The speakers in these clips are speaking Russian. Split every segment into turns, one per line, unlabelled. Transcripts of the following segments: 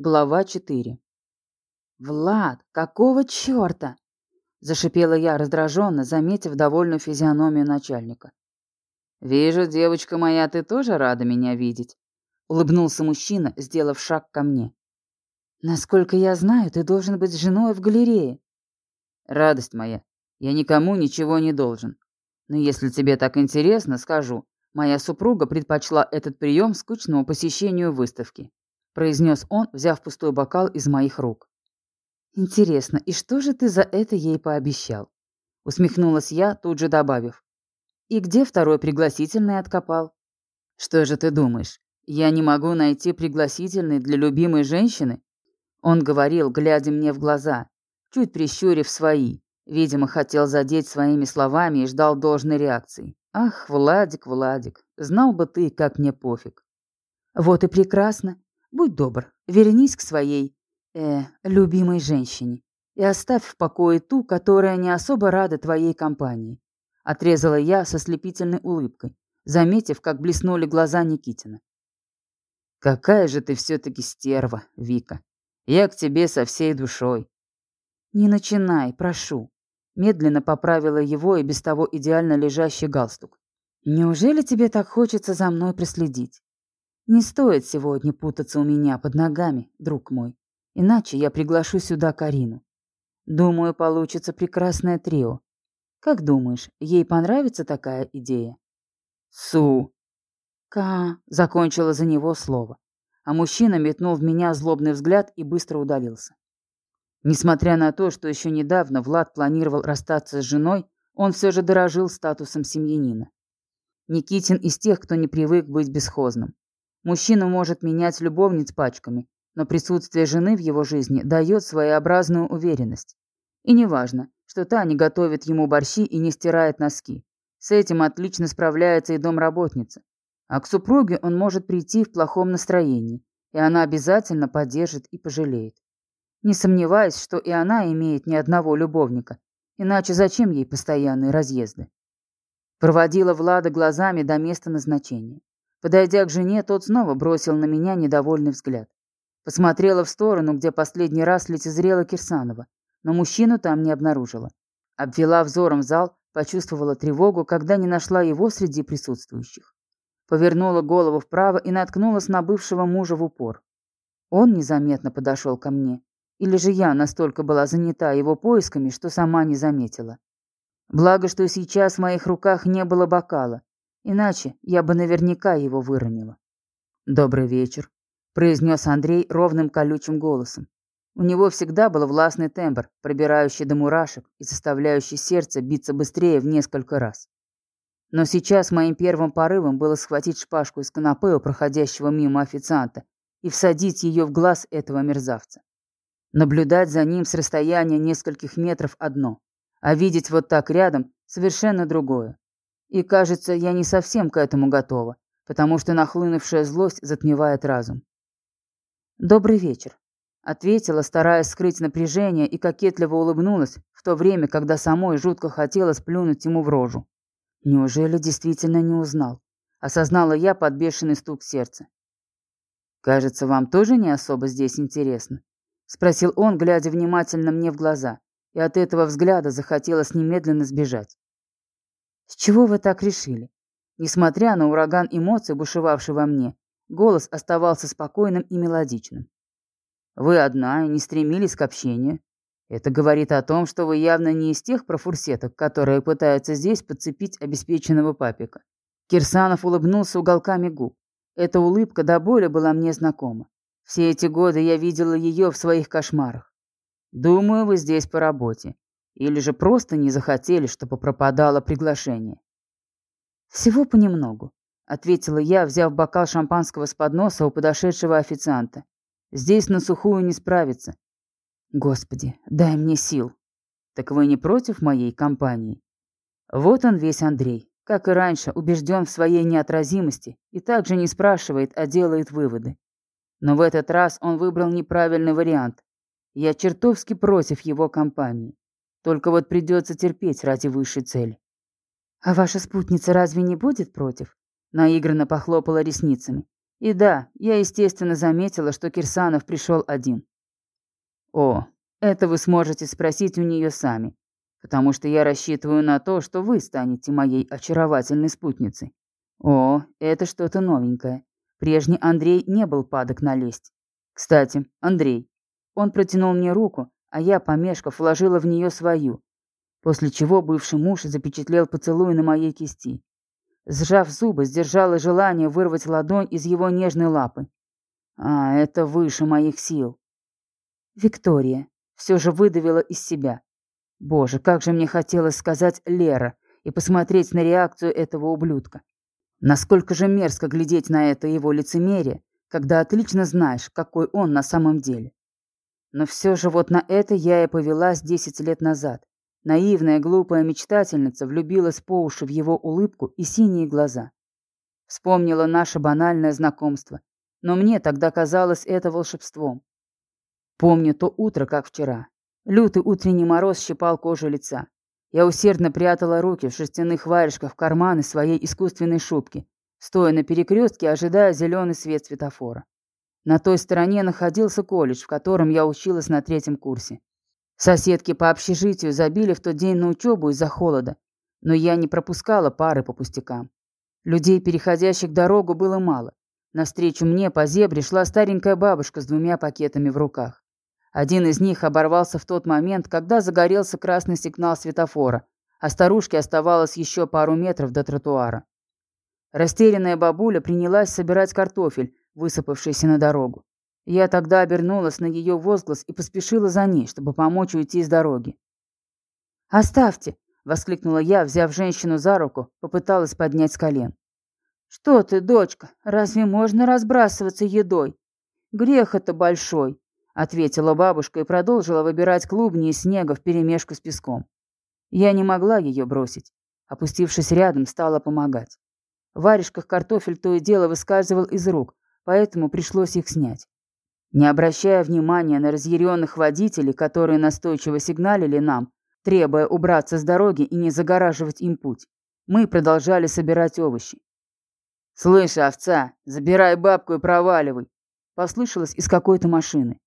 Глава 4. «Влад, какого черта?» – зашипела я раздраженно, заметив довольную физиономию начальника. «Вижу, девочка моя, ты тоже рада меня видеть», – улыбнулся мужчина, сделав шаг ко мне. «Насколько я знаю, ты должен быть женой в галерее». «Радость моя, я никому ничего не должен. Но если тебе так интересно, скажу, моя супруга предпочла этот прием скучному посещению выставки произнес он, взяв пустой бокал из моих рук. «Интересно, и что же ты за это ей пообещал?» Усмехнулась я, тут же добавив. «И где второй пригласительный откопал?» «Что же ты думаешь, я не могу найти пригласительный для любимой женщины?» Он говорил, глядя мне в глаза, чуть прищурив свои. Видимо, хотел задеть своими словами и ждал должной реакции. «Ах, Владик, Владик, знал бы ты, как мне пофиг». «Вот и прекрасно. Будь добр, вернись к своей, э, любимой женщине и оставь в покое ту, которая не особо рада твоей компании. Отрезала я со слепительной улыбкой, заметив, как блеснули глаза Никитина. Какая же ты все-таки стерва, Вика. Я к тебе со всей душой. Не начинай, прошу. Медленно поправила его и без того идеально лежащий галстук. Неужели тебе так хочется за мной проследить? Не стоит сегодня путаться у меня под ногами, друг мой. Иначе я приглашу сюда Карину. Думаю, получится прекрасное трио. Как думаешь, ей понравится такая идея? Су. Ка закончила за него слово. А мужчина метнул в меня злобный взгляд и быстро удалился. Несмотря на то, что еще недавно Влад планировал расстаться с женой, он все же дорожил статусом семьянина. Никитин из тех, кто не привык быть бесхозным. Мужчина может менять любовниц пачками, но присутствие жены в его жизни дает своеобразную уверенность. И неважно, что та не готовит ему борщи и не стирает носки. С этим отлично справляется и домработница. А к супруге он может прийти в плохом настроении, и она обязательно поддержит и пожалеет. Не сомневаясь, что и она имеет ни одного любовника, иначе зачем ей постоянные разъезды? Проводила Влада глазами до места назначения. Подойдя к жене, тот снова бросил на меня недовольный взгляд. Посмотрела в сторону, где последний раз лицезрела Кирсанова, но мужчину там не обнаружила. Обвела взором зал, почувствовала тревогу, когда не нашла его среди присутствующих. Повернула голову вправо и наткнулась на бывшего мужа в упор. Он незаметно подошел ко мне. Или же я настолько была занята его поисками, что сама не заметила. Благо, что сейчас в моих руках не было бокала, Иначе я бы наверняка его выронила. «Добрый вечер», — произнес Андрей ровным колючим голосом. У него всегда был властный тембр, пробирающий до мурашек и заставляющий сердце биться быстрее в несколько раз. Но сейчас моим первым порывом было схватить шпажку из канапе у проходящего мимо официанта и всадить ее в глаз этого мерзавца. Наблюдать за ним с расстояния нескольких метров одно, а видеть вот так рядом совершенно другое. И, кажется, я не совсем к этому готова, потому что нахлынувшая злость затмевает разум. «Добрый вечер», — ответила, стараясь скрыть напряжение, и кокетливо улыбнулась, в то время, когда самой жутко хотелось плюнуть ему в рожу. Неужели действительно не узнал? Осознала я под бешеный стук сердца. «Кажется, вам тоже не особо здесь интересно?» — спросил он, глядя внимательно мне в глаза, и от этого взгляда захотелось немедленно сбежать. С чего вы так решили? Несмотря на ураган эмоций, бушевавший во мне, голос оставался спокойным и мелодичным. Вы одна и не стремились к общению. Это говорит о том, что вы явно не из тех профурсеток, которые пытаются здесь подцепить обеспеченного папика. Кирсанов улыбнулся уголками губ. Эта улыбка до боли была мне знакома. Все эти годы я видела ее в своих кошмарах. Думаю, вы здесь по работе. Или же просто не захотели, чтобы пропадало приглашение? «Всего понемногу», — ответила я, взяв бокал шампанского с подноса у подошедшего официанта. «Здесь на сухую не справиться». «Господи, дай мне сил». «Так вы не против моей компании?» Вот он весь Андрей, как и раньше, убежден в своей неотразимости и также не спрашивает, а делает выводы. Но в этот раз он выбрал неправильный вариант. Я чертовски против его компании. Только вот придется терпеть ради высшей цели. А ваша спутница разве не будет против? Наигранно похлопала ресницами. И да, я, естественно, заметила, что Кирсанов пришел один. О, это вы сможете спросить у нее сами, потому что я рассчитываю на то, что вы станете моей очаровательной спутницей. О, это что-то новенькое. Прежний Андрей не был падок на лесть. Кстати, Андрей. Он протянул мне руку, а я, помешков, вложила в нее свою, после чего бывший муж запечатлел поцелуй на моей кисти. Сжав зубы, сдержала желание вырвать ладонь из его нежной лапы. А, это выше моих сил. Виктория все же выдавила из себя. Боже, как же мне хотелось сказать «Лера» и посмотреть на реакцию этого ублюдка. Насколько же мерзко глядеть на это его лицемерие, когда отлично знаешь, какой он на самом деле. Но все же вот на это я и повелась десять лет назад. Наивная, глупая мечтательница влюбилась по уши в его улыбку и синие глаза. Вспомнила наше банальное знакомство, но мне тогда казалось это волшебством. Помню то утро, как вчера. Лютый утренний мороз щипал кожу лица. Я усердно прятала руки в шерстяных варежках в карманы своей искусственной шубки, стоя на перекрестке, ожидая зеленый свет светофора. На той стороне находился колледж, в котором я училась на третьем курсе. Соседки по общежитию забили в тот день на учебу из-за холода, но я не пропускала пары по пустякам. Людей, переходящих дорогу, было мало. Навстречу мне по зебре шла старенькая бабушка с двумя пакетами в руках. Один из них оборвался в тот момент, когда загорелся красный сигнал светофора, а старушке оставалось еще пару метров до тротуара. Растерянная бабуля принялась собирать картофель, высыпавшийся на дорогу. Я тогда обернулась на ее возглас и поспешила за ней, чтобы помочь уйти с дороги. «Оставьте!» — воскликнула я, взяв женщину за руку, попыталась поднять с колен. «Что ты, дочка, разве можно разбрасываться едой? Грех это большой!» — ответила бабушка и продолжила выбирать клубни из снега вперемешку с песком. Я не могла ее бросить. Опустившись рядом, стала помогать. В варежках картофель то и дело выскальзывал из рук, поэтому пришлось их снять. Не обращая внимания на разъяренных водителей, которые настойчиво сигналили нам, требуя убраться с дороги и не загораживать им путь, мы продолжали собирать овощи. «Слышь, овца, забирай бабку и проваливай!» Послышалось из какой-то машины.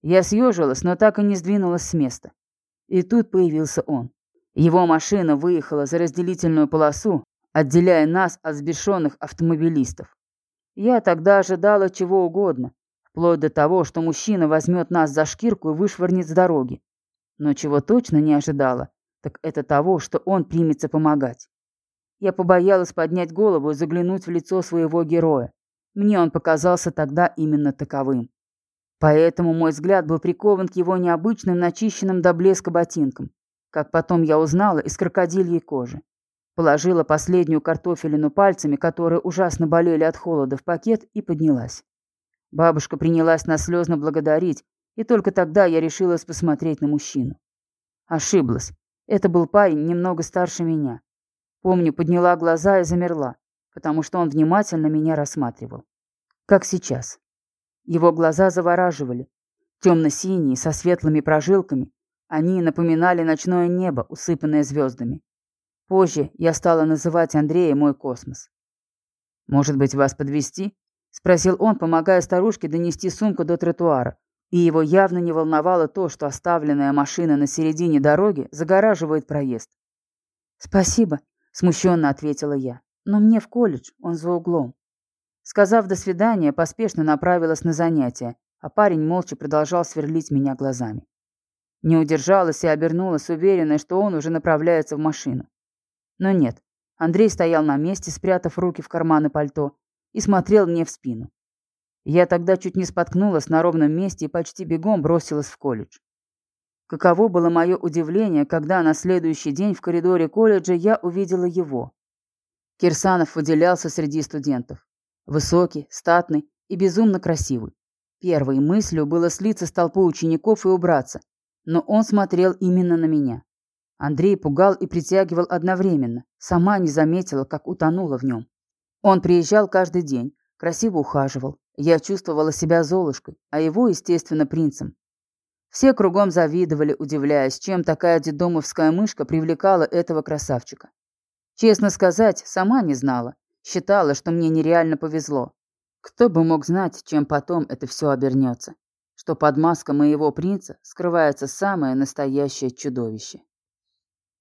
Я съежилась, но так и не сдвинулась с места. И тут появился он. Его машина выехала за разделительную полосу, отделяя нас от сбешенных автомобилистов. Я тогда ожидала чего угодно, вплоть до того, что мужчина возьмет нас за шкирку и вышвырнет с дороги. Но чего точно не ожидала, так это того, что он примется помогать. Я побоялась поднять голову и заглянуть в лицо своего героя. Мне он показался тогда именно таковым. Поэтому мой взгляд был прикован к его необычным начищенным до блеска ботинкам, как потом я узнала из крокодильей кожи. Положила последнюю картофелину пальцами, которые ужасно болели от холода, в пакет и поднялась. Бабушка принялась нас слезно благодарить, и только тогда я решилась посмотреть на мужчину. Ошиблась. Это был парень немного старше меня. Помню, подняла глаза и замерла, потому что он внимательно меня рассматривал. Как сейчас. Его глаза завораживали. Темно-синие, со светлыми прожилками. Они напоминали ночное небо, усыпанное звездами. Позже я стала называть Андрея мой космос. «Может быть, вас подвести? спросил он, помогая старушке донести сумку до тротуара. И его явно не волновало то, что оставленная машина на середине дороги загораживает проезд. «Спасибо», — смущенно ответила я. «Но мне в колледж, он за углом». Сказав «до свидания», поспешно направилась на занятия, а парень молча продолжал сверлить меня глазами. Не удержалась и обернулась, уверенная, что он уже направляется в машину. Но нет. Андрей стоял на месте, спрятав руки в карманы пальто, и смотрел мне в спину. Я тогда чуть не споткнулась на ровном месте и почти бегом бросилась в колледж. Каково было мое удивление, когда на следующий день в коридоре колледжа я увидела его. Кирсанов выделялся среди студентов. Высокий, статный и безумно красивый. Первой мыслью было слиться с толпой учеников и убраться, но он смотрел именно на меня. Андрей пугал и притягивал одновременно. Сама не заметила, как утонула в нем. Он приезжал каждый день, красиво ухаживал. Я чувствовала себя Золушкой, а его, естественно, принцем. Все кругом завидовали, удивляясь, чем такая дедомовская мышка привлекала этого красавчика. Честно сказать, сама не знала. Считала, что мне нереально повезло. Кто бы мог знать, чем потом это все обернется? Что под маской моего принца скрывается самое настоящее чудовище.